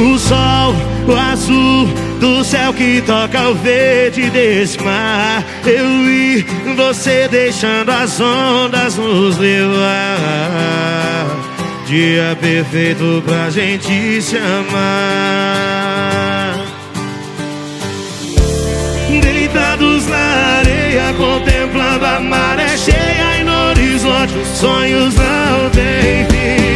O sol, o azul do céu que toca o verde desse mar. Eu e você deixando as ondas nos levar. Dia perfeito pra gente se amar. Deitados na areia, contemplando a maré cheia e no horizonte. Sonhos não têm fim.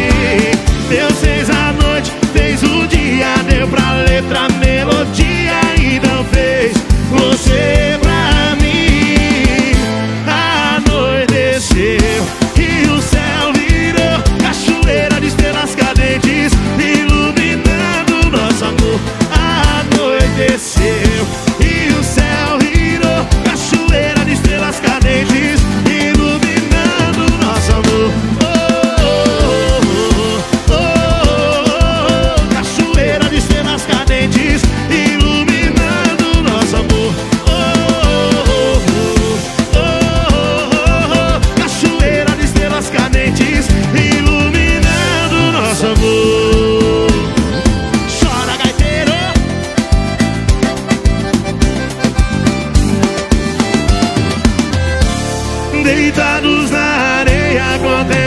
deitados na areia, contempla.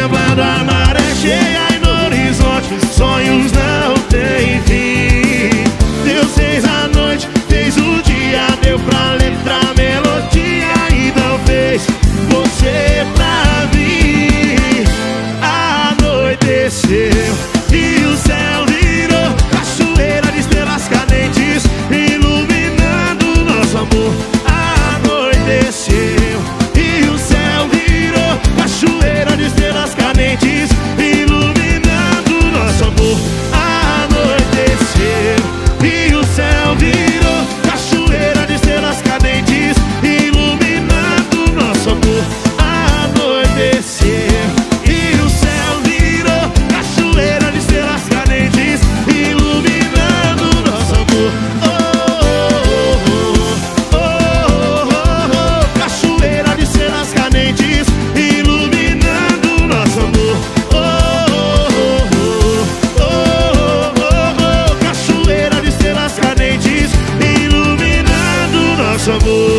nosso amor.